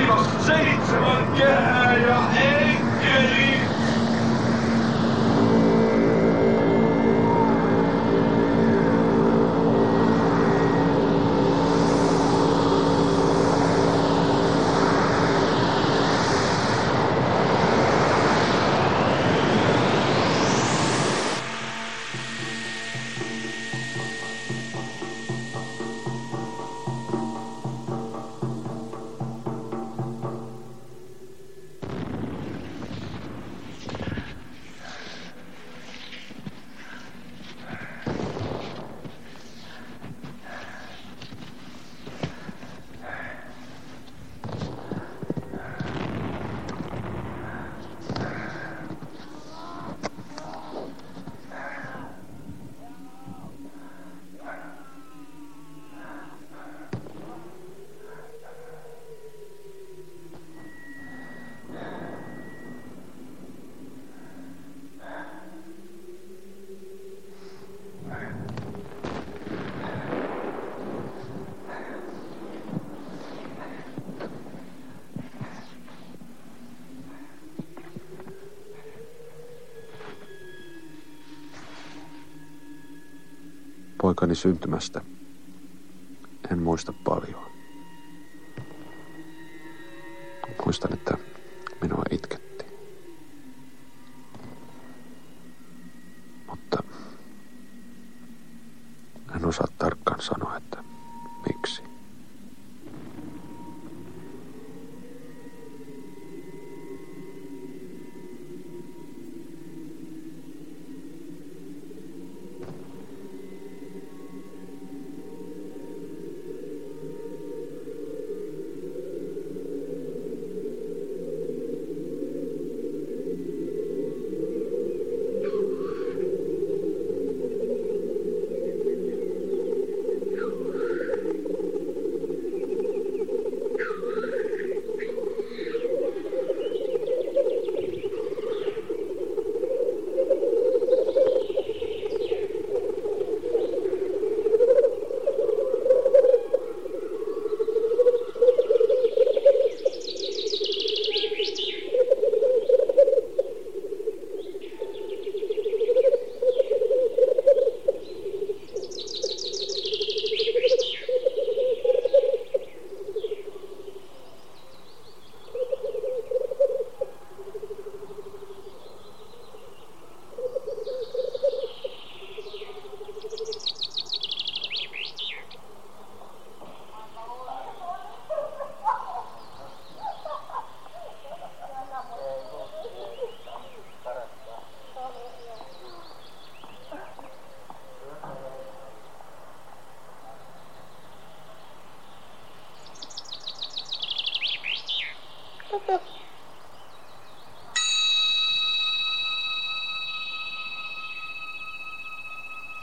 Sivas, 7 ja, ja, a keer poikani syntymästä en muista paljon.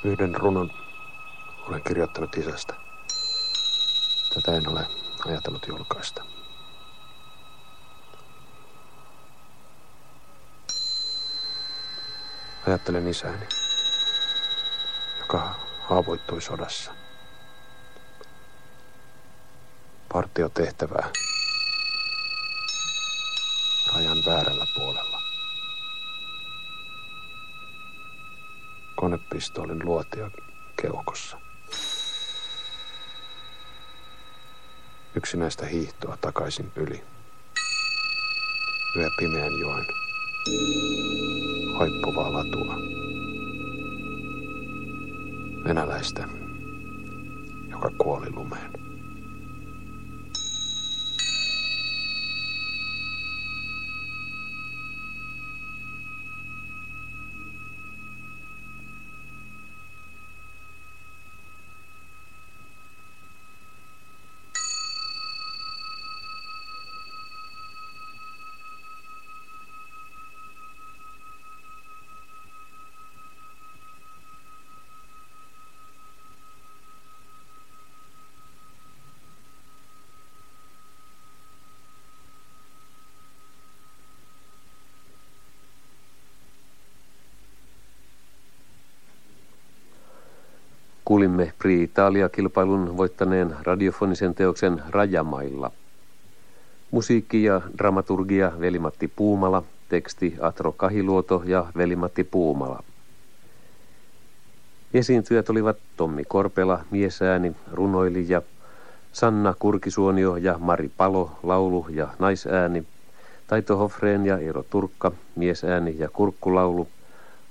Yhden runon olen kirjoittanut isästä. Tätä en ole ajatellut julkaista. Ajattelen isäni, joka haavoittui sodassa. Partiotehtävää rajan Konepistoolin luotia keuhkossa. Yksinäistä hiihtoa takaisin yli. Yö pimeän joen. Haippuvaa latua. Venäläistä, joka kuoli lumeen. Kuulimme Pri Italia-kilpailun voittaneen radiofonisen teoksen Rajamailla. Musiikki ja dramaturgia Velimatti Puumala, teksti Atro Kahiluoto ja Velimatti Puumala. Esiintyjät olivat Tommi Korpela, miesääni, runoilija, Sanna Kurkisuonio ja Mari Palo, laulu ja naisääni, Taito Hofreen ja Eero Turkka, miesääni ja kurkkulaulu,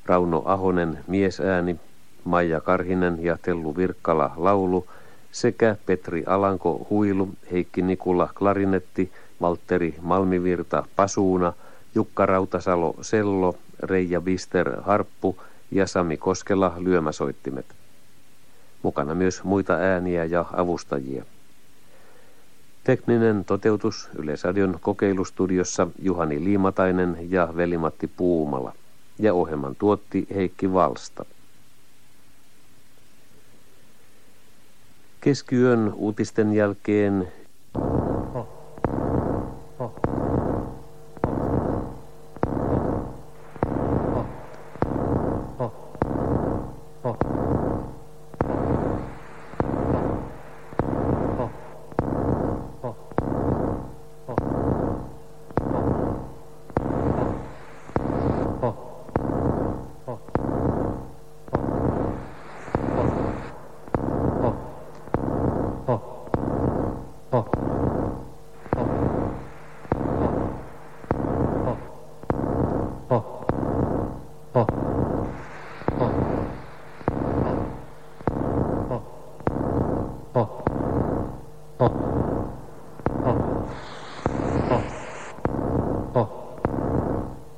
Rauno Ahonen, miesääni, Maija Karhinen ja Tellu Virkkala laulu sekä Petri Alanko huilu, Heikki Nikula klarinetti, Valtteri Malmivirta pasuuna, Jukka Rautasalo sello, Reija Bister harppu ja Sami Koskela lyömäsoittimet. Mukana myös muita ääniä ja avustajia. Tekninen toteutus Yleisradion kokeilustudiossa Juhani Liimatainen ja Velimatti Puumala ja ohjelman tuotti Heikki Valsta. Keskiyön uutisten jälkeen Oh.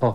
哦